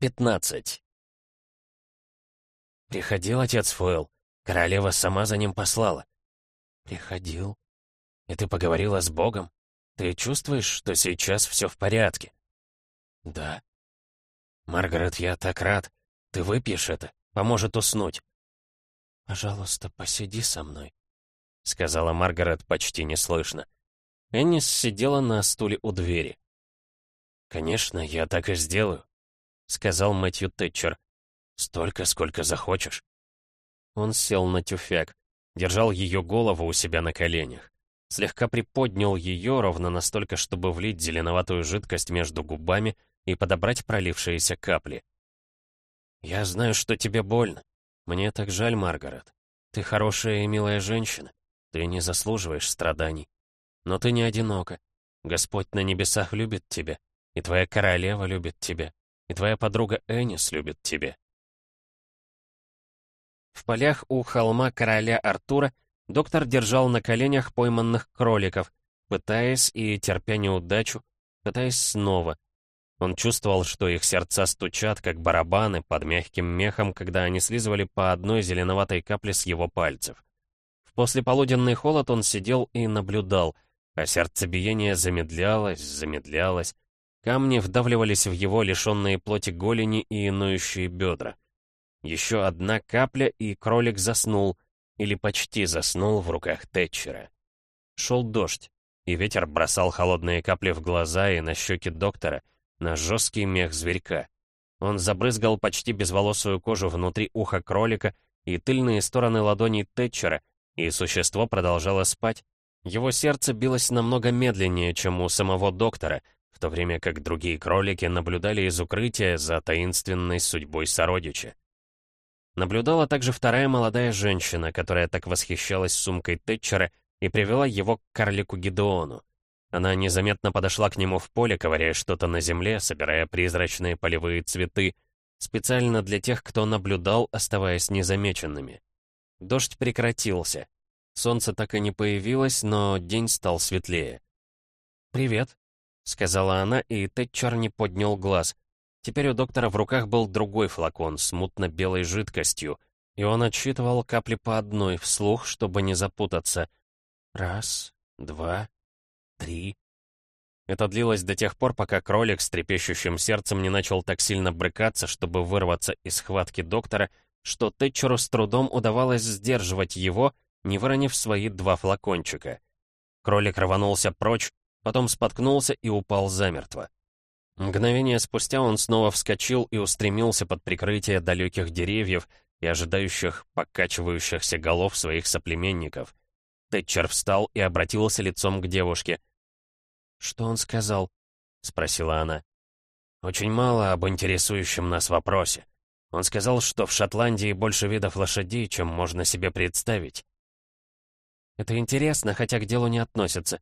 15. Приходил отец Фойл. Королева сама за ним послала. Приходил. И ты поговорила с Богом? Ты чувствуешь, что сейчас все в порядке? Да. Маргарет, я так рад. Ты выпьешь это? Поможет уснуть. Пожалуйста, посиди со мной, сказала Маргарет почти неслышно. Эннис сидела на стуле у двери. «Конечно, я так и сделаю», — сказал Мэтью Тэтчер. «Столько, сколько захочешь». Он сел на тюфяк, держал ее голову у себя на коленях. Слегка приподнял ее ровно настолько, чтобы влить зеленоватую жидкость между губами и подобрать пролившиеся капли. «Я знаю, что тебе больно. Мне так жаль, Маргарет. Ты хорошая и милая женщина. Ты не заслуживаешь страданий. Но ты не одинока. Господь на небесах любит тебя, и твоя королева любит тебя. И твоя подруга Энис любит тебя. В полях у холма короля Артура доктор держал на коленях пойманных кроликов, пытаясь и терпя неудачу, пытаясь снова. Он чувствовал, что их сердца стучат, как барабаны, под мягким мехом, когда они слизывали по одной зеленоватой капле с его пальцев. В послеполуденный холод он сидел и наблюдал, а сердцебиение замедлялось, замедлялось, Камни вдавливались в его лишенные плоти голени и ноющие бедра. Еще одна капля, и кролик заснул, или почти заснул в руках Тэтчера. Шел дождь, и ветер бросал холодные капли в глаза и на щеки доктора, на жесткий мех зверька. Он забрызгал почти безволосую кожу внутри уха кролика и тыльные стороны ладоней Тэтчера, и существо продолжало спать. Его сердце билось намного медленнее, чем у самого доктора — то время как другие кролики наблюдали из укрытия за таинственной судьбой сородича. Наблюдала также вторая молодая женщина, которая так восхищалась сумкой Тэтчера и привела его к карлику Гидеону. Она незаметно подошла к нему в поле, ковыряя что-то на земле, собирая призрачные полевые цветы, специально для тех, кто наблюдал, оставаясь незамеченными. Дождь прекратился. Солнце так и не появилось, но день стал светлее. «Привет», — сказала она, и Тэтчер не поднял глаз. Теперь у доктора в руках был другой флакон с мутно-белой жидкостью, и он отсчитывал капли по одной вслух, чтобы не запутаться. Раз, два, три. Это длилось до тех пор, пока кролик с трепещущим сердцем не начал так сильно брыкаться, чтобы вырваться из схватки доктора, что Тэтчеру с трудом удавалось сдерживать его, не выронив свои два флакончика. Кролик рванулся прочь, потом споткнулся и упал замертво. Мгновение спустя он снова вскочил и устремился под прикрытие далеких деревьев и ожидающих покачивающихся голов своих соплеменников. Тэтчер встал и обратился лицом к девушке. «Что он сказал?» — спросила она. «Очень мало об интересующем нас вопросе. Он сказал, что в Шотландии больше видов лошадей, чем можно себе представить». «Это интересно, хотя к делу не относится»,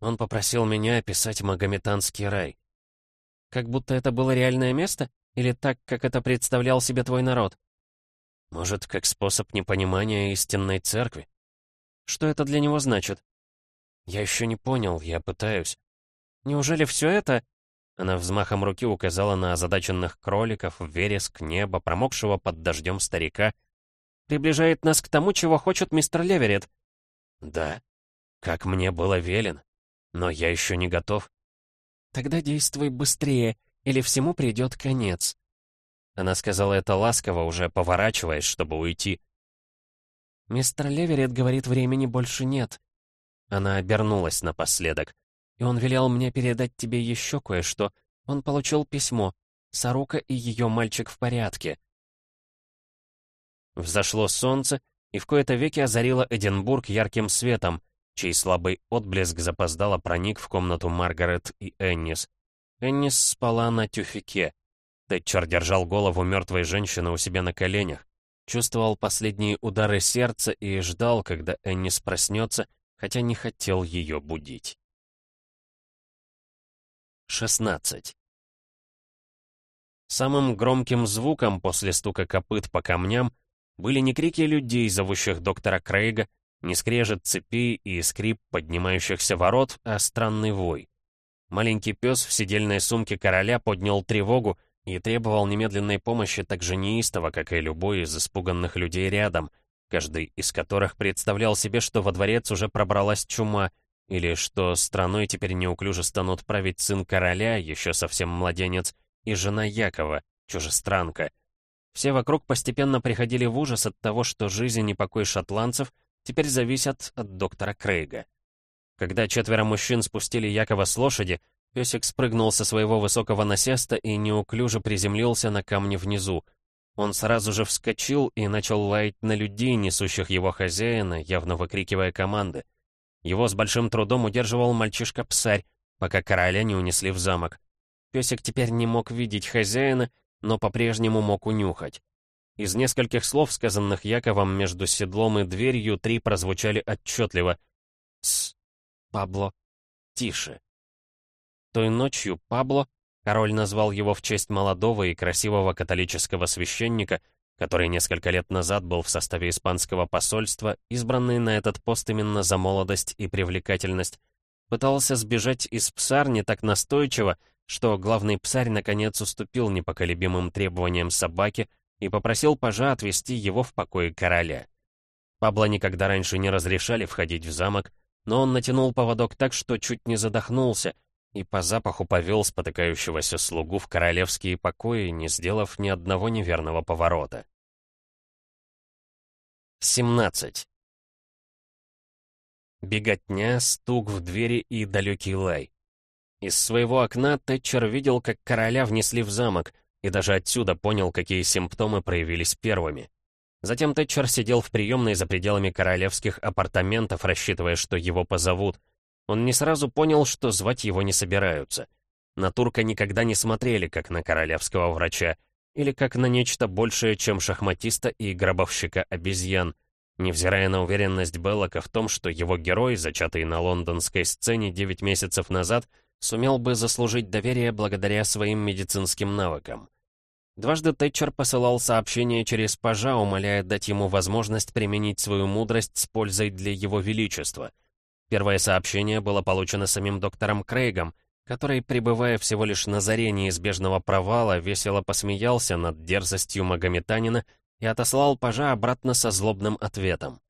он попросил меня описать Магометанский рай. Как будто это было реальное место? Или так, как это представлял себе твой народ? Может, как способ непонимания истинной церкви? Что это для него значит? Я еще не понял, я пытаюсь. Неужели все это... Она взмахом руки указала на озадаченных кроликов, вереск, небо, промокшего под дождем старика. «Приближает нас к тому, чего хочет мистер Леверет». «Да, как мне было велено. Но я еще не готов. Тогда действуй быстрее, или всему придет конец. Она сказала это ласково, уже поворачиваясь, чтобы уйти. «Мистер Леверет говорит, времени больше нет». Она обернулась напоследок. «И он велел мне передать тебе еще кое-что. Он получил письмо. Сорока и ее мальчик в порядке». Взошло солнце, и в кои-то веки озарило Эдинбург ярким светом, чей слабый отблеск запоздало проник в комнату Маргарет и Эннис. Эннис спала на тюфике. Тэтчер держал голову мертвой женщины у себя на коленях, чувствовал последние удары сердца и ждал, когда Эннис проснется, хотя не хотел ее будить. 16. Самым громким звуком после стука копыт по камням были не крики людей, зовущих доктора Крейга, не скрежет цепи и скрип поднимающихся ворот, а странный вой. Маленький пес в сидельной сумке короля поднял тревогу и требовал немедленной помощи так же неистово, как и любой из испуганных людей рядом, каждый из которых представлял себе, что во дворец уже пробралась чума, или что страной теперь неуклюже станут править сын короля, еще совсем младенец, и жена Якова, чужестранка. Все вокруг постепенно приходили в ужас от того, что жизнь и покой шотландцев теперь зависят от доктора Крейга. Когда четверо мужчин спустили Якова с лошади, песик спрыгнул со своего высокого насеста и неуклюже приземлился на камне внизу. Он сразу же вскочил и начал лаять на людей, несущих его хозяина, явно выкрикивая команды. Его с большим трудом удерживал мальчишка-псарь, пока короля не унесли в замок. Песик теперь не мог видеть хозяина, но по-прежнему мог унюхать. Из нескольких слов, сказанных Яковом между седлом и дверью, три прозвучали отчетливо. «Тсс, Пабло, тише». Той ночью Пабло, король назвал его в честь молодого и красивого католического священника, который несколько лет назад был в составе испанского посольства, избранный на этот пост именно за молодость и привлекательность, пытался сбежать из псарни так настойчиво, что главный псарь наконец уступил непоколебимым требованиям собаки и попросил пажа отвезти его в покой короля. Пабло никогда раньше не разрешали входить в замок, но он натянул поводок так, что чуть не задохнулся, и по запаху повел спотыкающегося слугу в королевские покои, не сделав ни одного неверного поворота. 17. Беготня, стук в двери и далекий лай. Из своего окна Тэтчер видел, как короля внесли в замок, и даже отсюда понял, какие симптомы проявились первыми. Затем Тэтчер сидел в приемной за пределами королевских апартаментов, рассчитывая, что его позовут, он не сразу понял, что звать его не собираются. На турка никогда не смотрели, как на королевского врача, или как на нечто большее, чем шахматиста и гробовщика обезьян, невзирая на уверенность Беллока в том, что его герой, зачатый на лондонской сцене 9 месяцев назад, сумел бы заслужить доверие благодаря своим медицинским навыкам. Дважды Тэтчер посылал сообщение через пажа, умоляя дать ему возможность применить свою мудрость с пользой для его величества — Первое сообщение было получено самим доктором Крейгом, который, пребывая всего лишь на заре неизбежного провала, весело посмеялся над дерзостью магометанина и отослал пажа обратно со злобным ответом.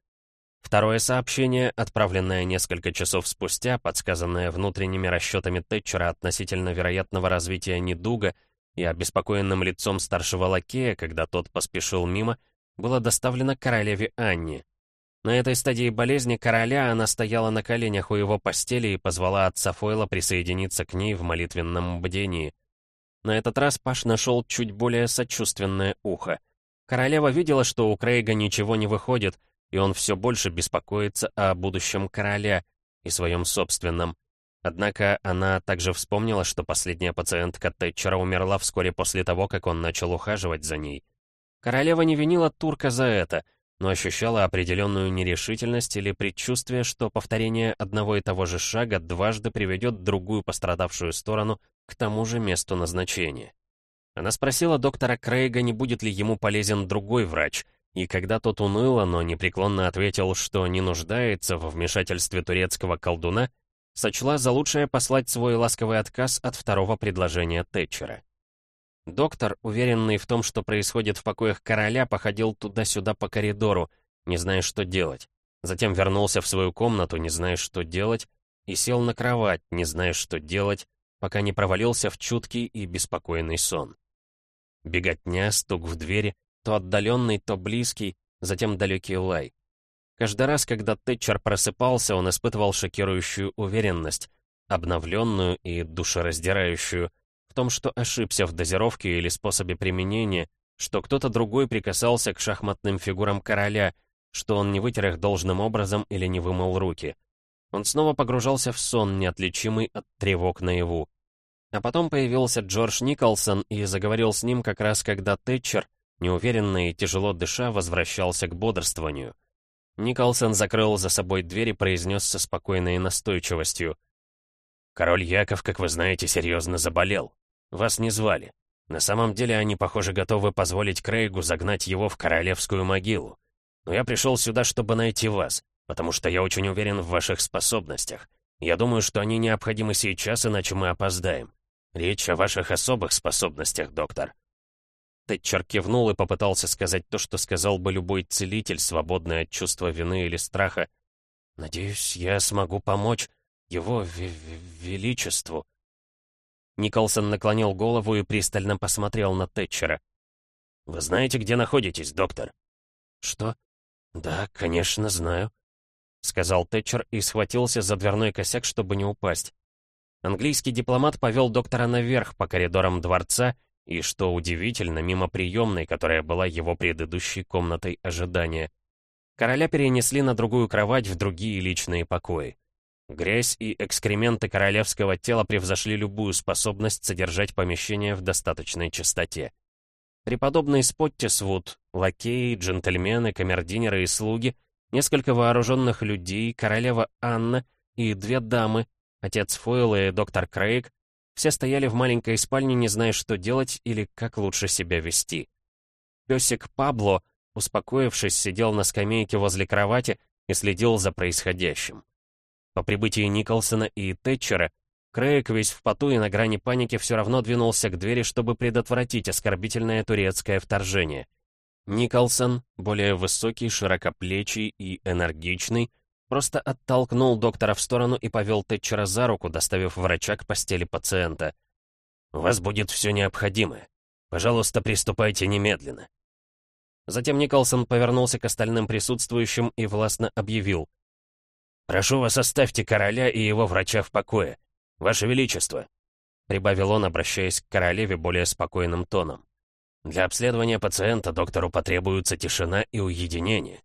Второе сообщение, отправленное несколько часов спустя, подсказанное внутренними расчетами Тэтчера относительно вероятного развития недуга и обеспокоенным лицом старшего лакея, когда тот поспешил мимо, было доставлено королеве Анне. На этой стадии болезни короля она стояла на коленях у его постели и позвала отца Фойла присоединиться к ней в молитвенном бдении. На этот раз Паш нашел чуть более сочувственное ухо. Королева видела, что у Крейга ничего не выходит, и он все больше беспокоится о будущем короля и своем собственном. Однако она также вспомнила, что последняя пациентка Тэтчера умерла вскоре после того, как он начал ухаживать за ней. Королева не винила турка за это — но ощущала определенную нерешительность или предчувствие, что повторение одного и того же шага дважды приведет другую пострадавшую сторону к тому же месту назначения. Она спросила доктора Крейга, не будет ли ему полезен другой врач, и когда тот уныло, но непреклонно ответил, что не нуждается в вмешательстве турецкого колдуна, сочла за лучшее послать свой ласковый отказ от второго предложения Тэтчера. Доктор, уверенный в том, что происходит в покоях короля, походил туда-сюда по коридору, не зная, что делать. Затем вернулся в свою комнату, не зная, что делать, и сел на кровать, не зная, что делать, пока не провалился в чуткий и беспокойный сон. Беготня, стук в двери, то отдаленный, то близкий, затем далекий лай. Каждый раз, когда Тэтчер просыпался, он испытывал шокирующую уверенность, обновленную и душераздирающую, том, что ошибся в дозировке или способе применения, что кто-то другой прикасался к шахматным фигурам короля, что он не вытер их должным образом или не вымыл руки. Он снова погружался в сон, неотличимый от тревог наяву. А потом появился Джордж Николсон и заговорил с ним как раз когда Тэтчер, неуверенно и тяжело дыша, возвращался к бодрствованию. Николсон закрыл за собой дверь и произнес со спокойной настойчивостью. «Король Яков, как вы знаете, серьезно заболел. Вас не звали. На самом деле они, похоже, готовы позволить Крейгу загнать его в королевскую могилу. Но я пришел сюда, чтобы найти вас, потому что я очень уверен в ваших способностях. Я думаю, что они необходимы сейчас, иначе мы опоздаем. Речь о ваших особых способностях, доктор». Тэтчер кивнул и попытался сказать то, что сказал бы любой целитель, свободный от чувства вины или страха. «Надеюсь, я смогу помочь его величеству». Николсон наклонил голову и пристально посмотрел на Тэтчера. «Вы знаете, где находитесь, доктор?» «Что?» «Да, конечно, знаю», — сказал Тэтчер и схватился за дверной косяк, чтобы не упасть. Английский дипломат повел доктора наверх по коридорам дворца и, что удивительно, мимо приемной, которая была его предыдущей комнатой ожидания. Короля перенесли на другую кровать в другие личные покои. Грязь и экскременты королевского тела превзошли любую способность содержать помещение в достаточной чистоте. Преподобный Споттисвуд, лакеи, джентльмены, камердинеры и слуги, несколько вооруженных людей, королева Анна и две дамы, отец Фойл и доктор Крейг, все стояли в маленькой спальне, не зная, что делать или как лучше себя вести. Песик Пабло, успокоившись, сидел на скамейке возле кровати и следил за происходящим. По прибытии Николсона и Тэтчера Крейг, весь в поту и на грани паники, все равно двинулся к двери, чтобы предотвратить оскорбительное турецкое вторжение. Николсон, более высокий, широкоплечий и энергичный, просто оттолкнул доктора в сторону и повел Тэтчера за руку, доставив врача к постели пациента. «У вас будет все необходимое. Пожалуйста, приступайте немедленно». Затем Николсон повернулся к остальным присутствующим и властно объявил. «Прошу вас, оставьте короля и его врача в покое. «Ваше Величество», — прибавил он, обращаясь к королеве более спокойным тоном, «для обследования пациента доктору потребуется тишина и уединение».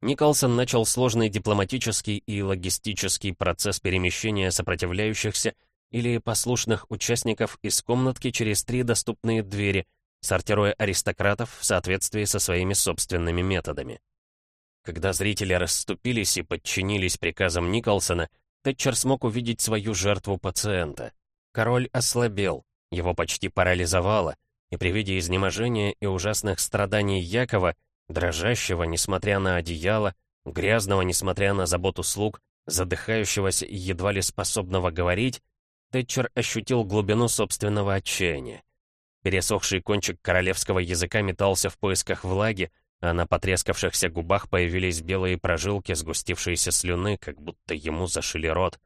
Николсон начал сложный дипломатический и логистический процесс перемещения сопротивляющихся или послушных участников из комнатки через три доступные двери, сортируя аристократов в соответствии со своими собственными методами. Когда зрители расступились и подчинились приказам Николсона, Тэтчер смог увидеть свою жертву пациента. Король ослабел, его почти парализовало, и при виде изнеможения и ужасных страданий Якова, дрожащего, несмотря на одеяло, грязного, несмотря на заботу слуг, задыхающегося и едва ли способного говорить, Тэтчер ощутил глубину собственного отчаяния. Пересохший кончик королевского языка метался в поисках влаги, а на потрескавшихся губах появились белые прожилки сгустившейся слюны, как будто ему зашили рот.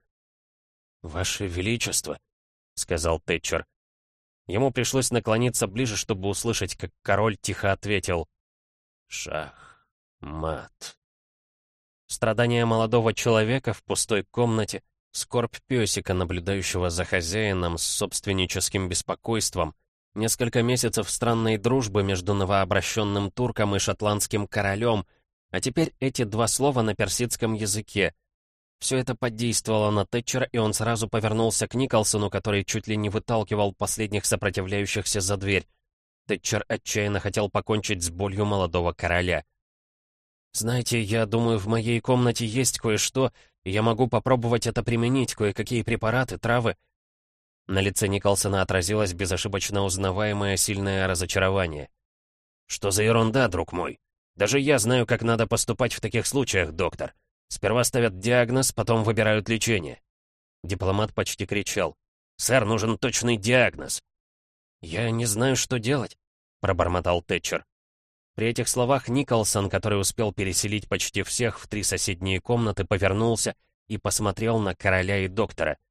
«Ваше Величество», — сказал Тэтчер. Ему пришлось наклониться ближе, чтобы услышать, как король тихо ответил «Шах, мат». Страдания молодого человека в пустой комнате, скорбь песика, наблюдающего за хозяином с собственническим беспокойством, Несколько месяцев странной дружбы между новообращенным турком и шотландским королем, а теперь эти два слова на персидском языке. Все это подействовало на Тэтчера, и он сразу повернулся к Николсону, который чуть ли не выталкивал последних сопротивляющихся за дверь. Тэтчер отчаянно хотел покончить с болью молодого короля. «Знаете, я думаю, в моей комнате есть кое-что, и я могу попробовать это применить, кое-какие препараты, травы. На лице Николсона отразилось безошибочно узнаваемое сильное разочарование. «Что за ерунда, друг мой? Даже я знаю, как надо поступать в таких случаях, доктор. Сперва ставят диагноз, потом выбирают лечение». Дипломат почти кричал. «Сэр, нужен точный диагноз». «Я не знаю, что делать», — пробормотал Тэтчер. При этих словах Николсон, который успел переселить почти всех в три соседние комнаты, повернулся и посмотрел на короля и доктора —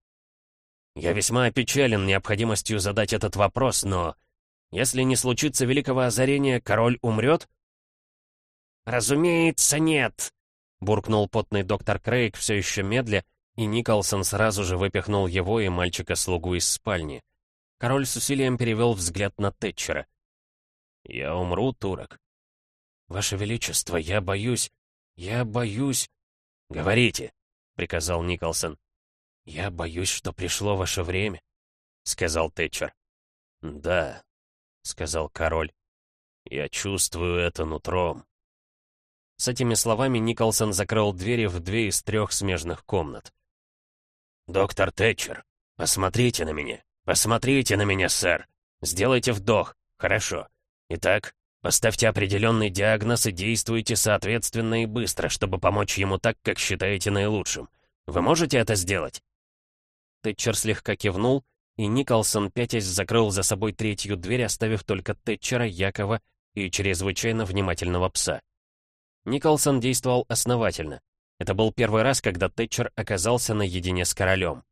я весьма опечален необходимостью задать этот вопрос, но... Если не случится великого озарения, король умрет? «Разумеется, нет!» — буркнул потный доктор Крейг все еще медля, и Николсон сразу же выпихнул его и мальчика-слугу из спальни. Король с усилием перевел взгляд на Тэтчера. «Я умру, турок?» «Ваше Величество, я боюсь... Я боюсь...» «Говорите», — приказал Николсон. «Я боюсь, что пришло ваше время», — сказал Тэтчер. «Да», — сказал король. «Я чувствую это нутром». С этими словами Николсон закрыл двери в две из трех смежных комнат. «Доктор Тэтчер, посмотрите на меня. Посмотрите на меня, сэр. Сделайте вдох. Хорошо. Итак, поставьте определенный диагноз и действуйте соответственно и быстро, чтобы помочь ему так, как считаете наилучшим. Вы можете это сделать?» Тэтчер слегка кивнул, и Николсон, пятясь, закрыл за собой третью дверь, оставив только Тэтчера, Якова и чрезвычайно внимательного пса. Николсон действовал основательно. Это был первый раз, когда Тэтчер оказался наедине с королем.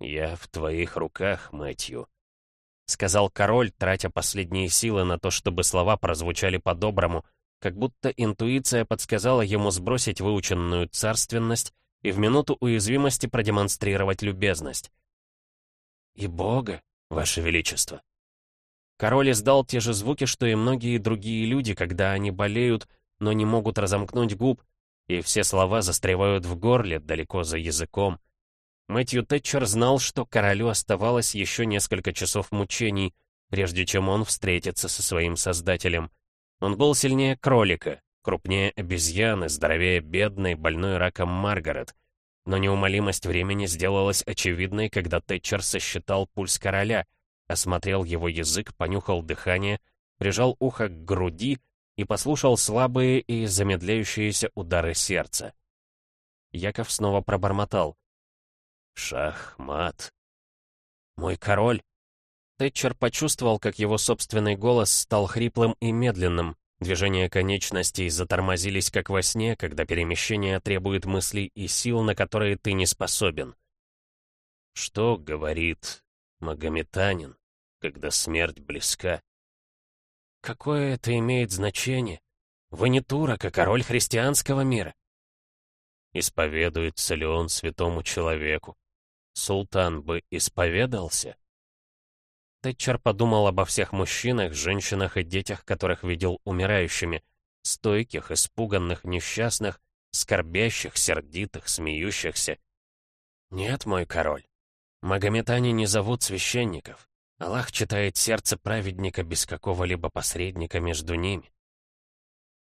«Я в твоих руках, Мэтью», — сказал король, тратя последние силы на то, чтобы слова прозвучали по-доброму, как будто интуиция подсказала ему сбросить выученную царственность и в минуту уязвимости продемонстрировать любезность. «И Бога, Ваше Величество!» Король издал те же звуки, что и многие другие люди, когда они болеют, но не могут разомкнуть губ, и все слова застревают в горле, далеко за языком. Мэтью Тэтчер знал, что королю оставалось еще несколько часов мучений, прежде чем он встретится со своим создателем. Он был сильнее кролика, крупнее обезьяны, здоровее бедной, больной раком Маргарет. Но неумолимость времени сделалась очевидной, когда Тэтчер сосчитал пульс короля, осмотрел его язык, понюхал дыхание, прижал ухо к груди и послушал слабые и замедляющиеся удары сердца. Яков снова пробормотал. «Шахмат». «Мой король!» Тэтчер почувствовал, как его собственный голос стал хриплым и медленным, Движения конечностей затормозились как во сне, когда перемещение требует мыслей и сил, на которые ты не способен. Что говорит Магометанин, когда смерть близка? Какое это имеет значение? Вы не турок, а король христианского мира. Исповедуется ли он святому человеку? Султан бы исповедался? Тэтчер подумал обо всех мужчинах, женщинах и детях, которых видел умирающими. Стойких, испуганных, несчастных, скорбящих, сердитых, смеющихся. «Нет, мой король. Магометане не зовут священников. Аллах читает сердце праведника без какого-либо посредника между ними».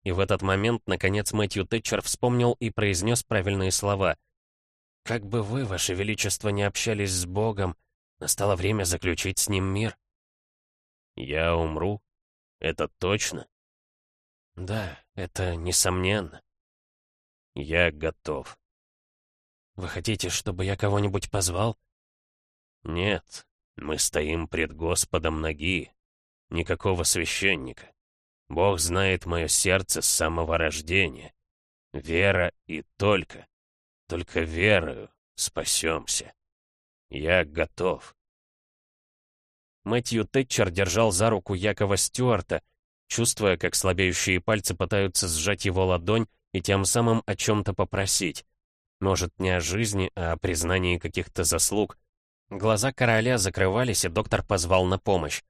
И в этот момент, наконец, Мэтью Тэтчер вспомнил и произнес правильные слова. «Как бы вы, ваше величество, не общались с Богом, Настало время заключить с ним мир. Я умру? Это точно? Да, это несомненно. Я готов. Вы хотите, чтобы я кого-нибудь позвал? Нет, мы стоим пред Господом ноги. Никакого священника. Бог знает мое сердце с самого рождения. Вера и только. Только верою спасемся. Я готов. Мэтью Тэтчер держал за руку Якова Стюарта, чувствуя, как слабеющие пальцы пытаются сжать его ладонь и тем самым о чем-то попросить. Может, не о жизни, а о признании каких-то заслуг. Глаза короля закрывались, и доктор позвал на помощь.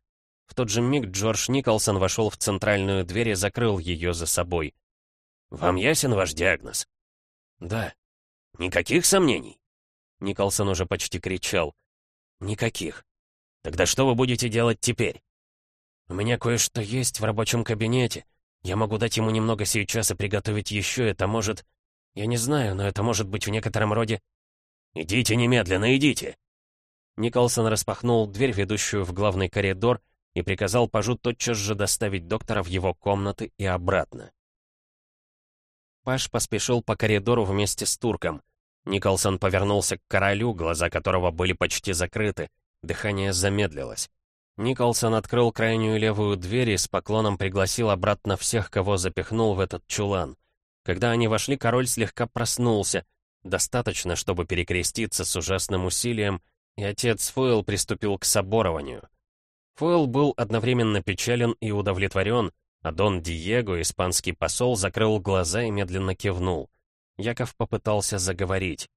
В тот же миг Джордж Николсон вошел в центральную дверь и закрыл ее за собой. «Вам ясен ваш диагноз?» «Да». «Никаких сомнений?» Николсон уже почти кричал. «Никаких. Тогда что вы будете делать теперь?» «У меня кое-что есть в рабочем кабинете. Я могу дать ему немного сейчас и приготовить еще. Это может... Я не знаю, но это может быть в некотором роде...» «Идите немедленно, идите!» Николсон распахнул дверь, ведущую в главный коридор, и приказал Пажу тотчас же доставить доктора в его комнаты и обратно. Паш поспешил по коридору вместе с турком — Николсон повернулся к королю, глаза которого были почти закрыты. Дыхание замедлилось. Николсон открыл крайнюю левую дверь и с поклоном пригласил обратно всех, кого запихнул в этот чулан. Когда они вошли, король слегка проснулся. Достаточно, чтобы перекреститься с ужасным усилием, и отец Фойл приступил к соборованию. Фойл был одновременно печален и удовлетворен, а Дон Диего, испанский посол, закрыл глаза и медленно кивнул. Яков попытался заговорить.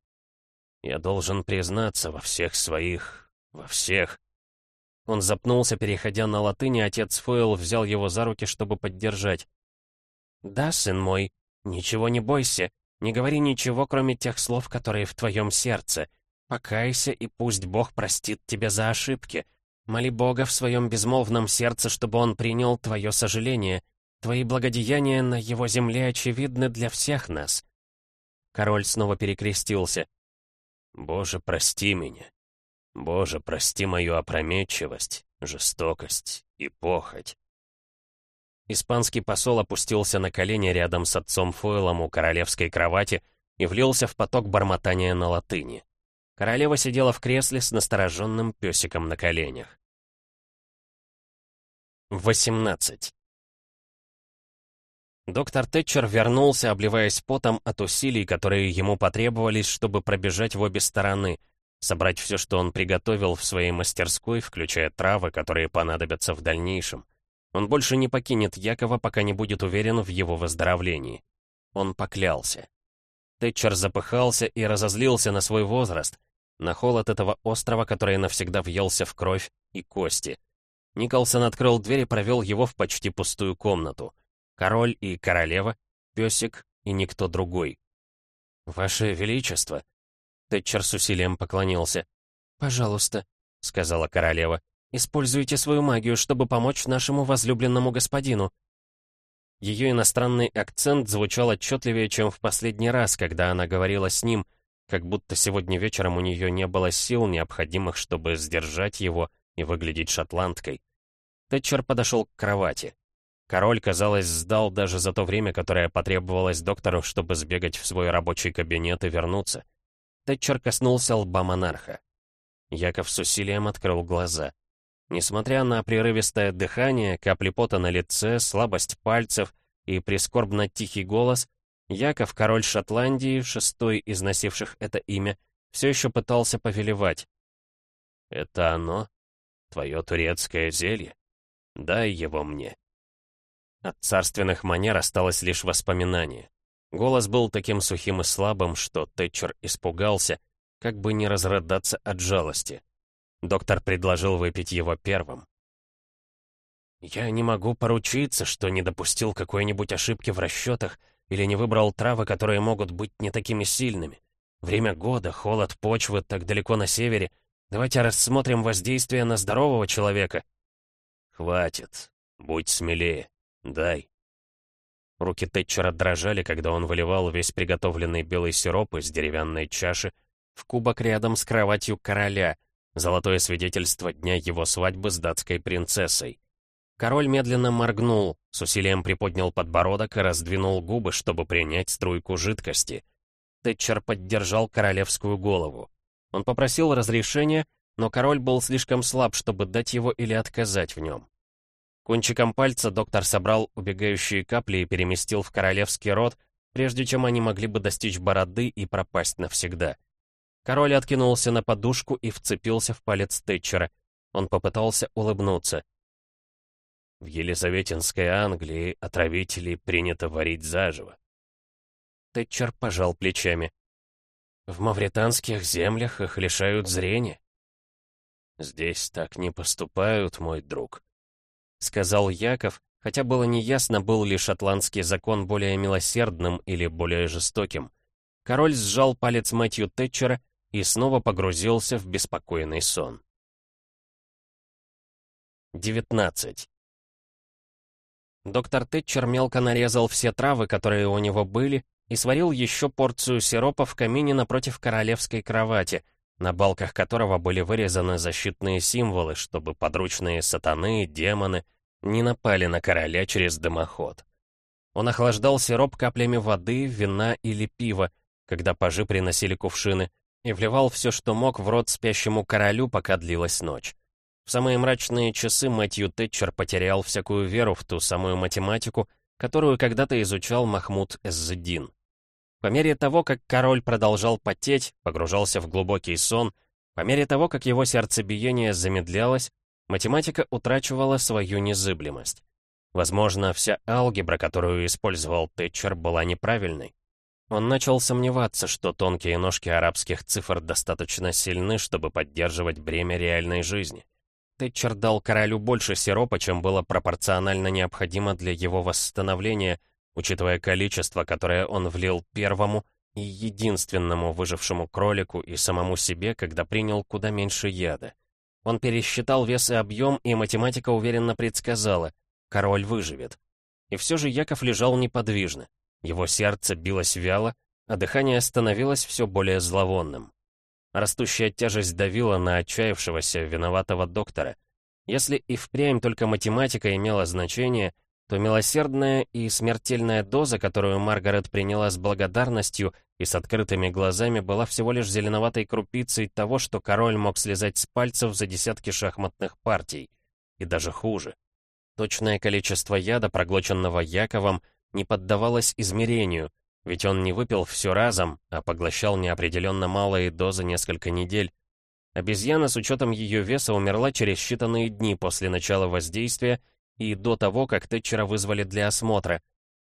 «Я должен признаться во всех своих... во всех...» Он запнулся, переходя на латынь, отец Фойл взял его за руки, чтобы поддержать. «Да, сын мой, ничего не бойся, не говори ничего, кроме тех слов, которые в твоем сердце. Покайся, и пусть Бог простит тебя за ошибки. Моли Бога в своем безмолвном сердце, чтобы Он принял твое сожаление. Твои благодеяния на Его земле очевидны для всех нас. Король снова перекрестился. «Боже, прости меня. Боже, прости мою опрометчивость, жестокость и похоть». Испанский посол опустился на колени рядом с отцом Фойлом у королевской кровати и влился в поток бормотания на латыни. Королева сидела в кресле с настороженным песиком на коленях. 18. Доктор Тэтчер вернулся, обливаясь потом от усилий, которые ему потребовались, чтобы пробежать в обе стороны, собрать все, что он приготовил в своей мастерской, включая травы, которые понадобятся в дальнейшем. Он больше не покинет Якова, пока не будет уверен в его выздоровлении. Он поклялся. Тэтчер запыхался и разозлился на свой возраст, на холод этого острова, который навсегда въелся в кровь и кости. Николсон открыл дверь и провел его в почти пустую комнату. Король и королева, песик и никто другой. «Ваше Величество!» Тэтчер с усилием поклонился. «Пожалуйста», — сказала королева, — «используйте свою магию, чтобы помочь нашему возлюбленному господину». Ее иностранный акцент звучал отчетливее, чем в последний раз, когда она говорила с ним, как будто сегодня вечером у нее не было сил, необходимых, чтобы сдержать его и выглядеть шотландкой. Тэтчер подошел к кровати. Король, казалось, сдал даже за то время, которое потребовалось доктору, чтобы сбегать в свой рабочий кабинет и вернуться. Тэтчер коснулся лба монарха. Яков с усилием открыл глаза. Несмотря на прерывистое дыхание, капли пота на лице, слабость пальцев и прискорбно тихий голос, Яков, король Шотландии, шестой из носивших это имя, все еще пытался повелевать. «Это оно? Твое турецкое зелье? Дай его мне». От царственных манер осталось лишь воспоминание. Голос был таким сухим и слабым, что Тэтчер испугался, как бы не разрыдаться от жалости. Доктор предложил выпить его первым. «Я не могу поручиться, что не допустил какой-нибудь ошибки в расчетах или не выбрал травы, которые могут быть не такими сильными. Время года, холод почвы так далеко на севере. Давайте рассмотрим воздействие на здорового человека». «Хватит. Будь смелее. Дай». Руки Тэтчера дрожали, когда он выливал весь приготовленный белый сироп из деревянной чаши в кубок рядом с кроватью короля — Золотое свидетельство дня его свадьбы с датской принцессой. Король медленно моргнул, с усилием приподнял подбородок и раздвинул губы, чтобы принять струйку жидкости. Тэтчер поддержал королевскую голову. Он попросил разрешения, но король был слишком слаб, чтобы дать его или отказать в нем. Кончиком пальца доктор собрал убегающие капли и переместил в королевский рот, прежде чем они могли бы достичь бороды и пропасть навсегда. Король откинулся на подушку и вцепился в палец Тэтчера. Он попытался улыбнуться. В Елизаветинской Англии отравителей принято варить заживо. Тэтчер пожал плечами. В мавританских землях их лишают зрения. «Здесь так не поступают, мой друг», — сказал Яков, хотя было неясно, был ли шотландский закон более милосердным или более жестоким. Король сжал палец Мэтью Тэтчера и снова погрузился в беспокойный сон. 19. Доктор Тэтчер мелко нарезал все травы, которые у него были, и сварил еще порцию сиропа в камине напротив королевской кровати, на балках которого были вырезаны защитные символы, чтобы подручные сатаны, демоны не напали на короля через дымоход. Он охлаждал сироп каплями воды, вина или пива, когда пажи приносили кувшины, и вливал все, что мог, в рот спящему королю, пока длилась ночь. В самые мрачные часы Мэтью Тэтчер потерял всякую веру в ту самую математику, которую когда-то изучал Махмуд Эззедин. По мере того, как король продолжал потеть, погружался в глубокий сон, по мере того, как его сердцебиение замедлялось, математика утрачивала свою незыблемость. Возможно, вся алгебра, которую использовал Тэтчер, была неправильной. Он начал сомневаться, что тонкие ножки арабских цифр достаточно сильны, чтобы поддерживать бремя реальной жизни. Тэтчер дал королю больше сиропа, чем было пропорционально необходимо для его восстановления, учитывая количество, которое он влил первому и единственному выжившему кролику и самому себе, когда принял куда меньше яда. Он пересчитал вес и объем, и математика уверенно предсказала — король выживет. И все же Яков лежал неподвижно. Его сердце билось вяло, а дыхание становилось все более зловонным. Растущая тяжесть давила на отчаявшегося, виноватого доктора. Если и впрямь только математика имела значение, то милосердная и смертельная доза, которую Маргарет приняла с благодарностью и с открытыми глазами, была всего лишь зеленоватой крупицей того, что король мог слезать с пальцев за десятки шахматных партий. И даже хуже. Точное количество яда, проглоченного Яковом, не поддавалось измерению, ведь он не выпил все разом, а поглощал неопределенно малые дозы несколько недель. Обезьяна с учетом ее веса умерла через считанные дни после начала воздействия и до того, как Тэтчера вызвали для осмотра.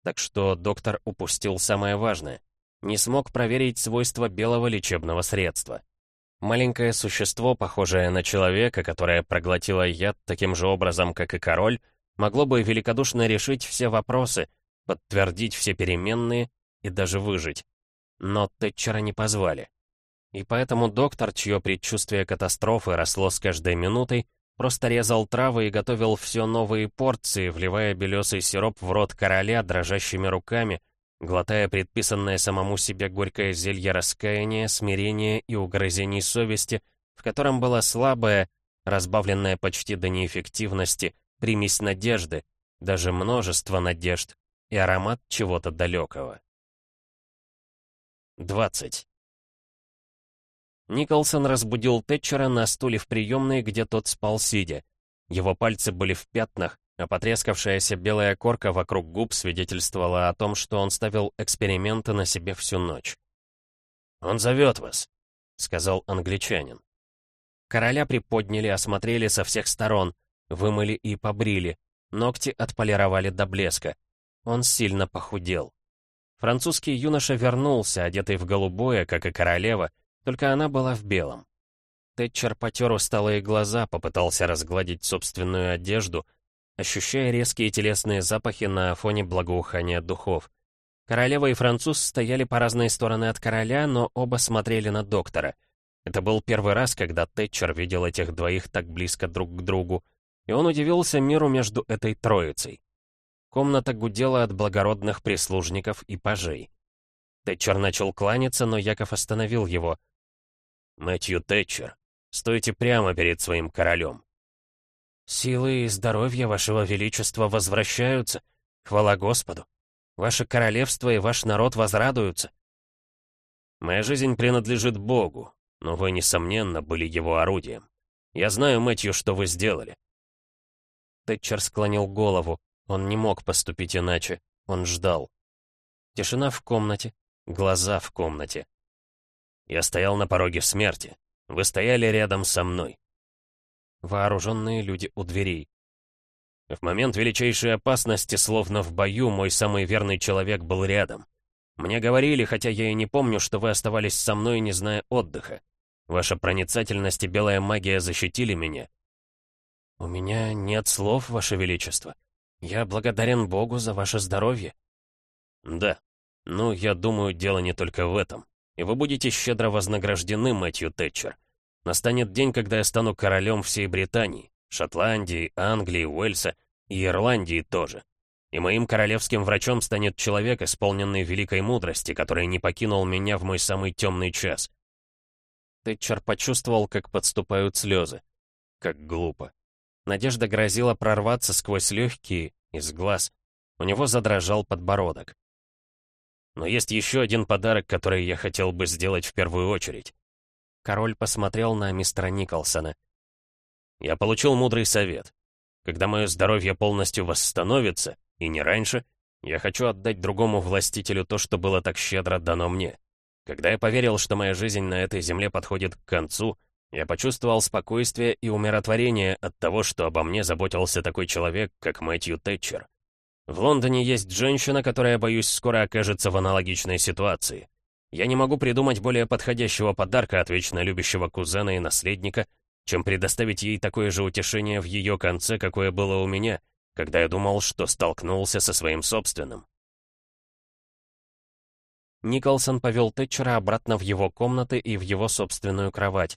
Так что доктор упустил самое важное. Не смог проверить свойства белого лечебного средства. Маленькое существо, похожее на человека, которое проглотило яд таким же образом, как и король, могло бы великодушно решить все вопросы, подтвердить все переменные и даже выжить. Но Тэтчера не позвали. И поэтому доктор, чье предчувствие катастрофы росло с каждой минутой, Просто резал травы и готовил все новые порции, вливая белесый сироп в рот короля дрожащими руками, глотая предписанное самому себе горькое зелье раскаяния, смирения и угрызений совести, в котором была слабая, разбавленная почти до неэффективности, примесь надежды, даже множество надежд и аромат чего-то далекого. 20. Николсон разбудил Тэтчера на стуле в приемной, где тот спал сидя. Его пальцы были в пятнах, а потрескавшаяся белая корка вокруг губ свидетельствовала о том, что он ставил эксперименты на себе всю ночь. «Он зовет вас», — сказал англичанин. Короля приподняли, осмотрели со всех сторон, вымыли и побрили, ногти отполировали до блеска. Он сильно похудел. Французский юноша вернулся, одетый в голубое, как и королева, только она была в белом. Тэтчер потер усталые глаза, попытался разгладить собственную одежду, ощущая резкие телесные запахи на фоне благоухания духов. Королева и француз стояли по разные стороны от короля, но оба смотрели на доктора. Это был первый раз, когда Тэтчер видел этих двоих так близко друг к другу, и он удивился миру между этой троицей. Комната гудела от благородных прислужников и пажей. Тэтчер начал кланяться, но Яков остановил его — Мэтью Тэтчер, стойте прямо перед своим королем. Силы и здоровье вашего величества возвращаются. Хвала Господу. Ваше королевство и ваш народ возрадуются. Моя жизнь принадлежит Богу, но вы, несомненно, были его орудием. Я знаю, Мэтью, что вы сделали. Тэтчер склонил голову. Он не мог поступить иначе. Он ждал. Тишина в комнате, глаза в комнате. Я стоял на пороге смерти. Вы стояли рядом со мной. Вооруженные люди у дверей. В момент величайшей опасности, словно в бою, мой самый верный человек был рядом. Мне говорили, хотя я и не помню, что вы оставались со мной, не зная отдыха. Ваша проницательность и белая магия защитили меня. У меня нет слов, Ваше Величество. Я благодарен Богу за ваше здоровье. Да. Ну, я думаю, дело не только в этом и вы будете щедро вознаграждены, Мэтью Тэтчер. Настанет день, когда я стану королем всей Британии, Шотландии, Англии, Уэльса и Ирландии тоже. И моим королевским врачом станет человек, исполненный великой мудрости, который не покинул меня в мой самый темный час. Тэтчер почувствовал, как подступают слезы. Как глупо. Надежда грозила прорваться сквозь легкие, из глаз. У него задрожал подбородок. Но есть еще один подарок, который я хотел бы сделать в первую очередь. Король посмотрел на мистера Николсона. Я получил мудрый совет. Когда мое здоровье полностью восстановится, и не раньше, я хочу отдать другому властителю то, что было так щедро дано мне. Когда я поверил, что моя жизнь на этой земле подходит к концу, я почувствовал спокойствие и умиротворение от того, что обо мне заботился такой человек, как Мэтью Тэтчер. В Лондоне есть женщина, которая, боюсь, скоро окажется в аналогичной ситуации. Я не могу придумать более подходящего подарка от вечно любящего кузена и наследника, чем предоставить ей такое же утешение в ее конце, какое было у меня, когда я думал, что столкнулся со своим собственным. Николсон повел Тэтчера обратно в его комнаты и в его собственную кровать.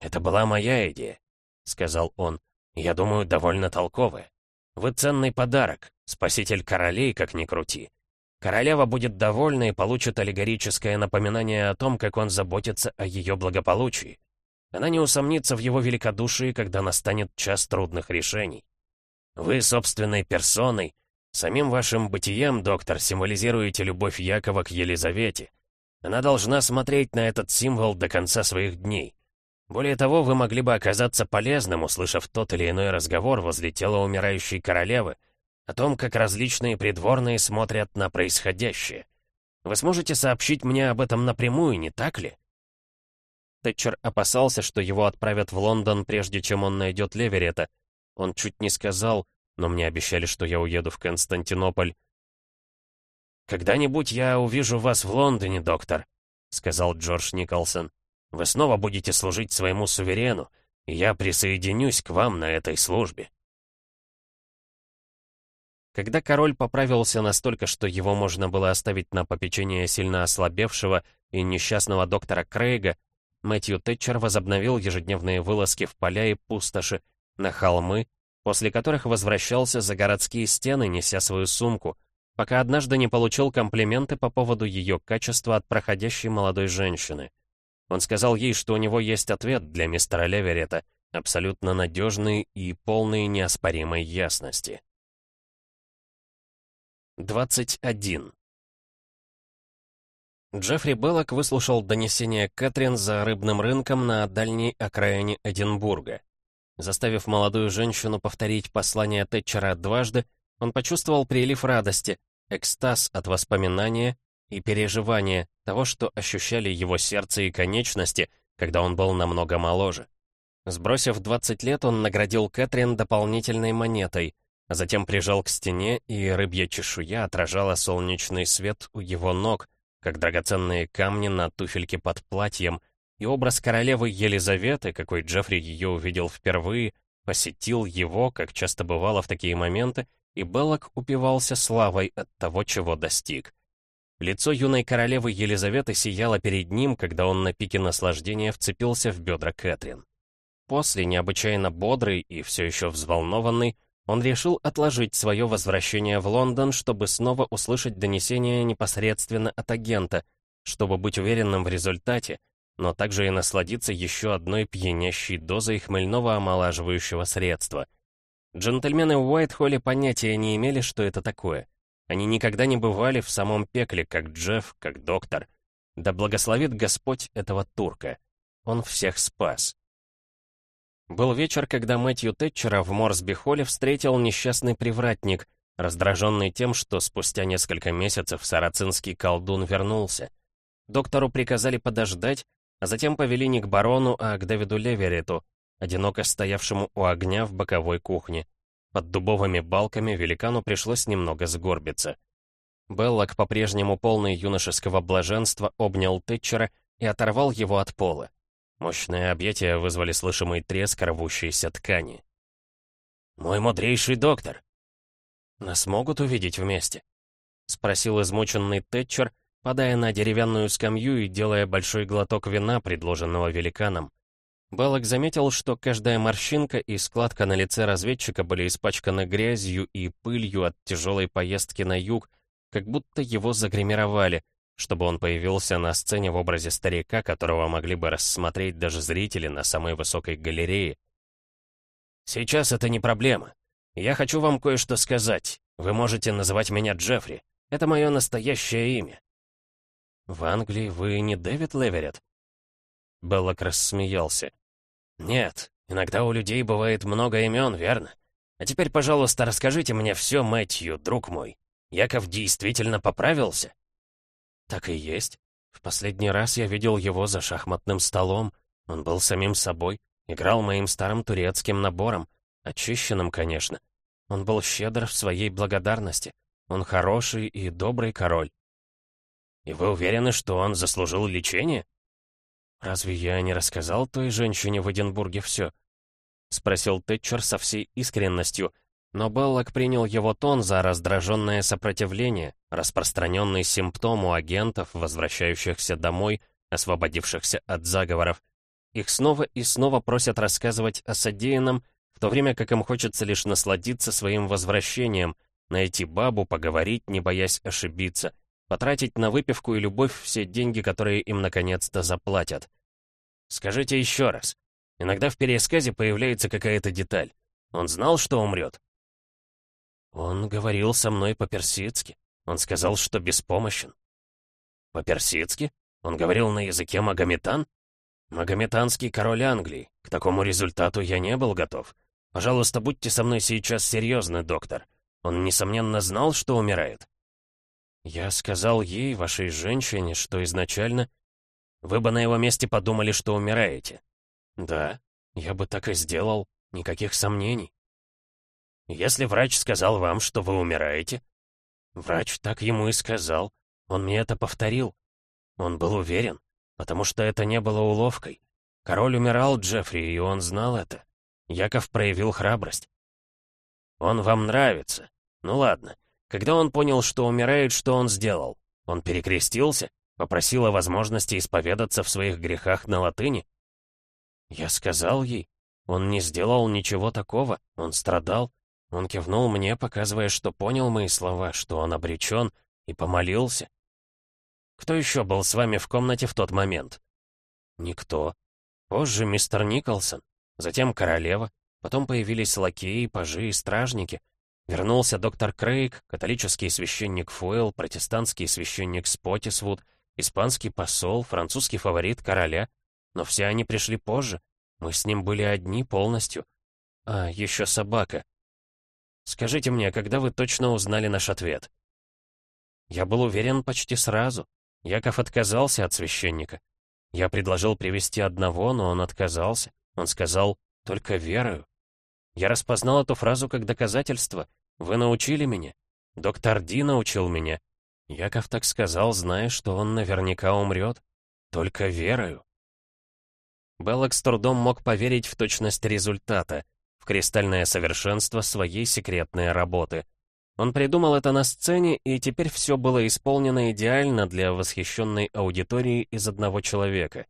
«Это была моя идея», — сказал он. «Я думаю, довольно толковая. Вы ценный подарок, спаситель королей, как ни крути. Королева будет довольна и получит аллегорическое напоминание о том, как он заботится о ее благополучии. Она не усомнится в его великодушии, когда настанет час трудных решений. Вы собственной персоной Самим вашим бытием, доктор, символизируете любовь Якова к Елизавете. Она должна смотреть на этот символ до конца своих дней. Более того, вы могли бы оказаться полезным, услышав тот или иной разговор возле тела умирающей королевы, о том, как различные придворные смотрят на происходящее. Вы сможете сообщить мне об этом напрямую, не так ли?» Тэтчер опасался, что его отправят в Лондон, прежде чем он найдет Леверета. Он чуть не сказал, но мне обещали, что я уеду в Константинополь. «Когда-нибудь я увижу вас в Лондоне, доктор», — сказал Джордж Николсон. Вы снова будете служить своему суверену, и я присоединюсь к вам на этой службе. Когда король поправился настолько, что его можно было оставить на попечение сильно ослабевшего и несчастного доктора Крейга, Мэтью Тэтчер возобновил ежедневные вылазки в поля и пустоши, на холмы, после которых возвращался за городские стены, неся свою сумку, пока однажды не получил комплименты по поводу ее качества от проходящей молодой женщины. Он сказал ей, что у него есть ответ для мистера Леверета, абсолютно надежный и полный неоспоримой ясности. 21. Джеффри Беллок выслушал донесение Кэтрин за рыбным рынком на дальней окраине Эдинбурга. Заставив молодую женщину повторить послание Тэтчера дважды, он почувствовал прилив радости, экстаз от воспоминания и переживания того, что ощущали его сердце и конечности, когда он был намного моложе. Сбросив 20 лет, он наградил Кэтрин дополнительной монетой, а затем прижал к стене, и рыбья чешуя отражала солнечный свет у его ног, как драгоценные камни на туфельке под платьем, и образ королевы Елизаветы, какой Джеффри ее увидел впервые, посетил его, как часто бывало в такие моменты, и Беллок упивался славой от того, чего достиг. Лицо юной королевы Елизаветы сияло перед ним, когда он на пике наслаждения вцепился в бедра Кэтрин. После, необычайно бодрый и все еще взволнованный, он решил отложить свое возвращение в Лондон, чтобы снова услышать донесение непосредственно от агента, чтобы быть уверенным в результате, но также и насладиться еще одной пьянящей дозой хмельного омолаживающего средства. Джентльмены в Уайтхолле понятия не имели, что это такое — они никогда не бывали в самом пекле, как Джефф, как доктор. Да благословит Господь этого турка. Он всех спас. Был вечер, когда Мэтью Тэтчера в Морсби-холле встретил несчастный привратник, раздраженный тем, что спустя несколько месяцев сарацинский колдун вернулся. Доктору приказали подождать, а затем повели не к барону, а к Дэвиду Леверету, одиноко стоявшему у огня в боковой кухне. Под дубовыми балками великану пришлось немного сгорбиться. Беллок, по-прежнему полный юношеского блаженства, обнял Тэтчера и оторвал его от пола. Мощные объятия вызвали слышимый треск рвущейся ткани. «Мой мудрейший доктор!» «Нас могут увидеть вместе?» — спросил измученный Тэтчер, падая на деревянную скамью и делая большой глоток вина, предложенного великаном. Балок заметил, что каждая морщинка и складка на лице разведчика были испачканы грязью и пылью от тяжелой поездки на юг, как будто его загримировали, чтобы он появился на сцене в образе старика, которого могли бы рассмотреть даже зрители на самой высокой галерее. «Сейчас это не проблема. Я хочу вам кое-что сказать. Вы можете называть меня Джеффри. Это мое настоящее имя». «В Англии вы не Дэвид Леверет?» Беллок рассмеялся. «Нет, иногда у людей бывает много имен, верно? А теперь, пожалуйста, расскажите мне все, Мэтью, друг мой. Яков действительно поправился?» «Так и есть. В последний раз я видел его за шахматным столом. Он был самим собой, играл моим старым турецким набором, очищенным, конечно. Он был щедр в своей благодарности. Он хороший и добрый король». «И вы уверены, что он заслужил лечение?» «Разве я не рассказал той женщине в Эдинбурге все?» — спросил Тэтчер со всей искренностью, но Беллок принял его тон за раздраженное сопротивление, распространенный симптом у агентов, возвращающихся домой, освободившихся от заговоров. Их снова и снова просят рассказывать о содеянном, в то время как им хочется лишь насладиться своим возвращением, найти бабу, поговорить, не боясь ошибиться — Потратить на выпивку и любовь все деньги, которые им наконец-то заплатят. Скажите еще раз. Иногда в пересказе появляется какая-то деталь. Он знал, что умрет? Он говорил со мной по-персидски. Он сказал, что беспомощен. По-персидски? Он говорил на языке магометан? Магометанский король Англии. К такому результату я не был готов. Пожалуйста, будьте со мной сейчас серьезны, доктор. Он, несомненно, знал, что умирает. Я сказал ей, вашей женщине, что изначально... Вы бы на его месте подумали, что умираете. Да, я бы так и сделал. Никаких сомнений. Если врач сказал вам, что вы умираете... Врач так ему и сказал. Он мне это повторил. Он был уверен, потому что это не было уловкой. Король умирал, Джеффри, и он знал это. Яков проявил храбрость. Он вам нравится. Ну ладно. Когда он понял, что умирает, что он сделал? Он перекрестился? Попросил о возможности исповедаться в своих грехах на латыни? Я сказал ей. Он не сделал ничего такого. Он страдал. Он кивнул мне, показывая, что понял мои слова, что он обречен, и помолился. Кто еще был с вами в комнате в тот момент? Никто. Позже мистер Николсон, затем королева, потом появились лакеи, пажи и стражники. Вернулся доктор Крейг, католический священник Фуэлл, протестантский священник Спотисвуд, испанский посол, французский фаворит короля. Но все они пришли позже. Мы с ним были одни полностью. А, еще собака. Скажите мне, когда вы точно узнали наш ответ? Я был уверен почти сразу. Яков отказался от священника. Я предложил привести одного, но он отказался. Он сказал «только верою». Я распознал эту фразу как доказательство. Вы научили меня. Доктор Ди научил меня. Яков так сказал, зная, что он наверняка умрет. Только верою. Беллок с трудом мог поверить в точность результата, в кристальное совершенство своей секретной работы. Он придумал это на сцене, и теперь все было исполнено идеально для восхищенной аудитории из одного человека.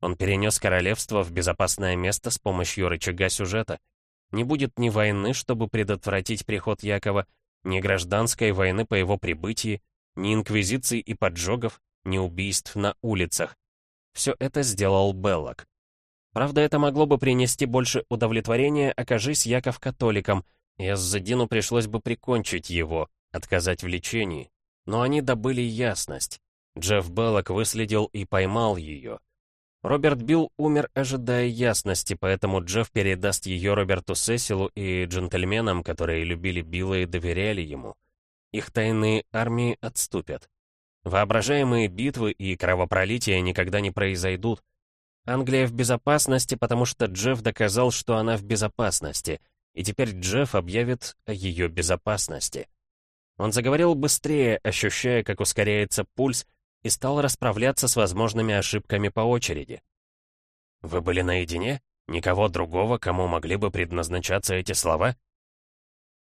Он перенес королевство в безопасное место с помощью рычага сюжета. Не будет ни войны, чтобы предотвратить приход Якова, ни гражданской войны по его прибытии, ни инквизиций и поджогов, ни убийств на улицах. Все это сделал Беллок. Правда, это могло бы принести больше удовлетворения, окажись Яков католиком — Эззадину пришлось бы прикончить его, отказать в лечении. Но они добыли ясность. Джефф Беллок выследил и поймал ее. Роберт Билл умер, ожидая ясности, поэтому Джефф передаст ее Роберту Сесилу и джентльменам, которые любили Билла и доверяли ему. Их тайные армии отступят. Воображаемые битвы и кровопролития никогда не произойдут. Англия в безопасности, потому что Джефф доказал, что она в безопасности — и теперь Джефф объявит о ее безопасности. Он заговорил быстрее, ощущая, как ускоряется пульс, и стал расправляться с возможными ошибками по очереди. «Вы были наедине? Никого другого, кому могли бы предназначаться эти слова?»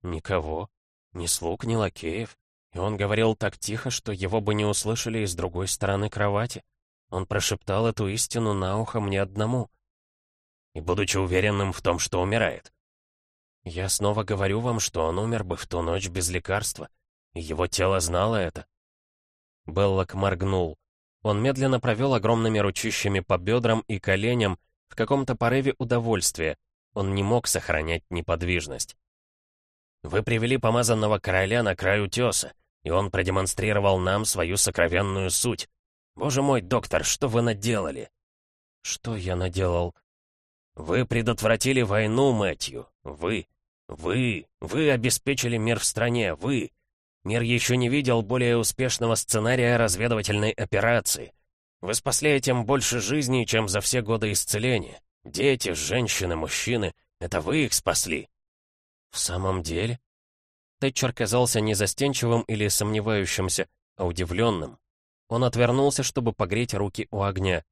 «Никого. Ни слуг, ни лакеев. И он говорил так тихо, что его бы не услышали из другой стороны кровати. Он прошептал эту истину на ухо мне одному. И будучи уверенным в том, что умирает. Я снова говорю вам, что он умер бы в ту ночь без лекарства. И его тело знало это. Беллок моргнул. Он медленно провел огромными ручищами по бедрам и коленям в каком-то порыве удовольствия. Он не мог сохранять неподвижность. «Вы привели помазанного короля на край утеса, и он продемонстрировал нам свою сокровенную суть. Боже мой, доктор, что вы наделали?» «Что я наделал?» «Вы предотвратили войну, Мэтью. Вы. Вы, вы обеспечили мир в стране, вы. Мир еще не видел более успешного сценария разведывательной операции. Вы спасли этим больше жизней, чем за все годы исцеления. Дети, женщины, мужчины — это вы их спасли. В самом деле? Тэтчер казался не застенчивым или сомневающимся, а удивленным. Он отвернулся, чтобы погреть руки у огня.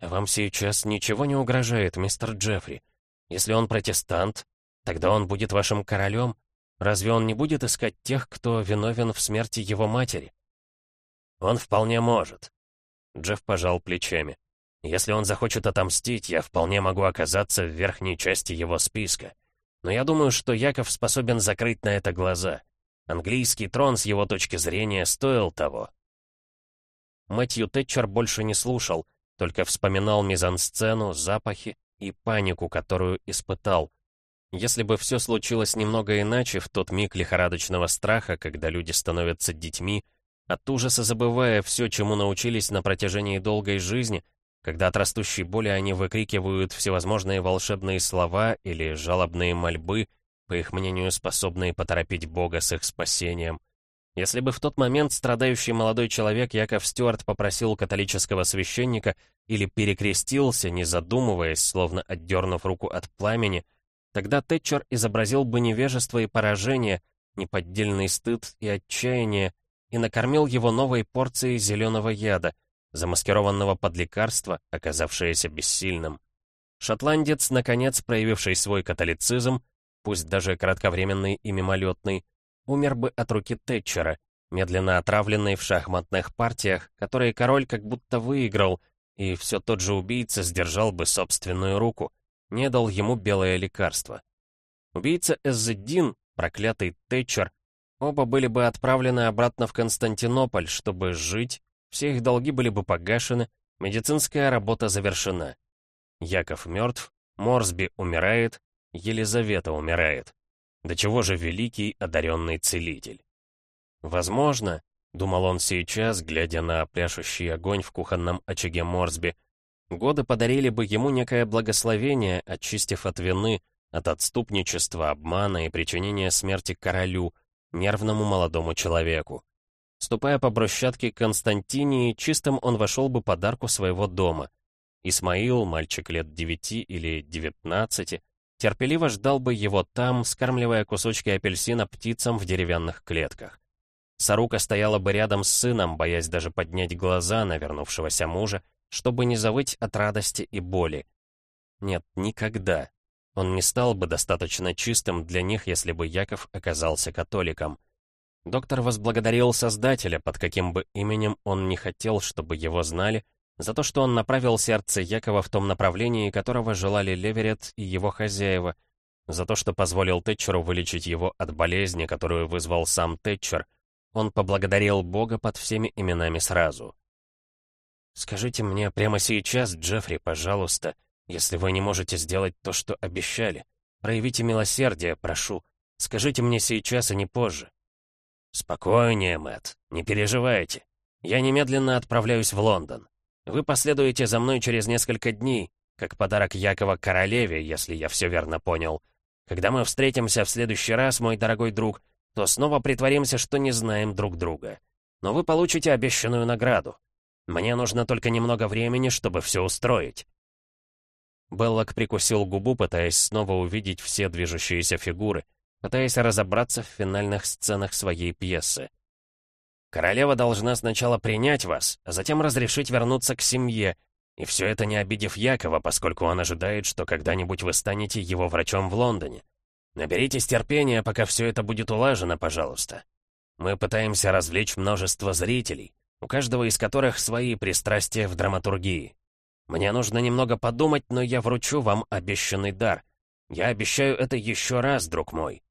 «Вам сейчас ничего не угрожает, мистер Джеффри. Если он протестант, Тогда он будет вашим королем? Разве он не будет искать тех, кто виновен в смерти его матери? Он вполне может. Джефф пожал плечами. Если он захочет отомстить, я вполне могу оказаться в верхней части его списка. Но я думаю, что Яков способен закрыть на это глаза. Английский трон с его точки зрения стоил того. Мэтью Тэтчер больше не слушал, только вспоминал мизансцену, запахи и панику, которую испытал, Если бы все случилось немного иначе, в тот миг лихорадочного страха, когда люди становятся детьми, от ужаса забывая все, чему научились на протяжении долгой жизни, когда от растущей боли они выкрикивают всевозможные волшебные слова или жалобные мольбы, по их мнению, способные поторопить Бога с их спасением. Если бы в тот момент страдающий молодой человек Яков Стюарт попросил католического священника или перекрестился, не задумываясь, словно отдернув руку от пламени, тогда Тэтчер изобразил бы невежество и поражение, неподдельный стыд и отчаяние, и накормил его новой порцией зеленого яда, замаскированного под лекарство, оказавшееся бессильным. Шотландец, наконец проявивший свой католицизм, пусть даже кратковременный и мимолетный, умер бы от руки Тэтчера, медленно отравленный в шахматных партиях, которые король как будто выиграл, и все тот же убийца сдержал бы собственную руку, не дал ему белое лекарство. Убийца Эззеддин, проклятый Тэтчер, оба были бы отправлены обратно в Константинополь, чтобы жить, все их долги были бы погашены, медицинская работа завершена. Яков мертв, Морсби умирает, Елизавета умирает. До чего же великий одаренный целитель? Возможно, думал он сейчас, глядя на пляшущий огонь в кухонном очаге Морсби, годы подарили бы ему некое благословение, очистив от вины, от отступничества, обмана и причинения смерти королю, нервному молодому человеку. Ступая по брусчатке Константинии, чистым он вошел бы подарку своего дома. Исмаил, мальчик лет девяти или девятнадцати, терпеливо ждал бы его там, скармливая кусочки апельсина птицам в деревянных клетках. Сарука стояла бы рядом с сыном, боясь даже поднять глаза на вернувшегося мужа, чтобы не завыть от радости и боли. Нет, никогда. Он не стал бы достаточно чистым для них, если бы Яков оказался католиком. Доктор возблагодарил Создателя, под каким бы именем он не хотел, чтобы его знали, за то, что он направил сердце Якова в том направлении, которого желали Леверет и его хозяева, за то, что позволил Тэтчеру вылечить его от болезни, которую вызвал сам Тэтчер. Он поблагодарил Бога под всеми именами сразу. «Скажите мне прямо сейчас, Джеффри, пожалуйста, если вы не можете сделать то, что обещали. Проявите милосердие, прошу. Скажите мне сейчас и не позже». «Спокойнее, Мэтт, не переживайте. Я немедленно отправляюсь в Лондон. Вы последуете за мной через несколько дней, как подарок Якова королеве, если я все верно понял. Когда мы встретимся в следующий раз, мой дорогой друг, то снова притворимся, что не знаем друг друга. Но вы получите обещанную награду. Мне нужно только немного времени, чтобы все устроить». Беллок прикусил губу, пытаясь снова увидеть все движущиеся фигуры, пытаясь разобраться в финальных сценах своей пьесы. Королева должна сначала принять вас, а затем разрешить вернуться к семье, и все это не обидев Якова, поскольку он ожидает, что когда-нибудь вы станете его врачом в Лондоне. Наберитесь терпения, пока все это будет улажено, пожалуйста. Мы пытаемся развлечь множество зрителей, у каждого из которых свои пристрастия в драматургии. Мне нужно немного подумать, но я вручу вам обещанный дар. Я обещаю это еще раз, друг мой.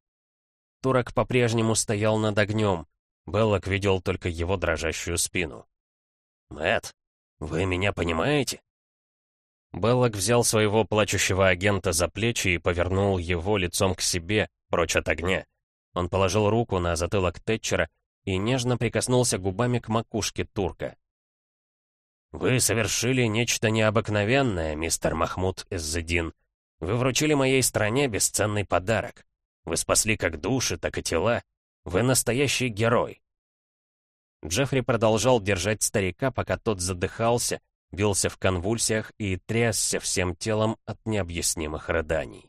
Турок по-прежнему стоял над огнем, Беллок видел только его дрожащую спину. Мэт, вы меня понимаете?» Беллок взял своего плачущего агента за плечи и повернул его лицом к себе, прочь от огня. Он положил руку на затылок Тэтчера и нежно прикоснулся губами к макушке турка. «Вы совершили нечто необыкновенное, мистер Махмуд Эззедин. Вы вручили моей стране бесценный подарок. Вы спасли как души, так и тела. Вы настоящий герой!» Джеффри продолжал держать старика, пока тот задыхался, бился в конвульсиях и трясся всем телом от необъяснимых рыданий.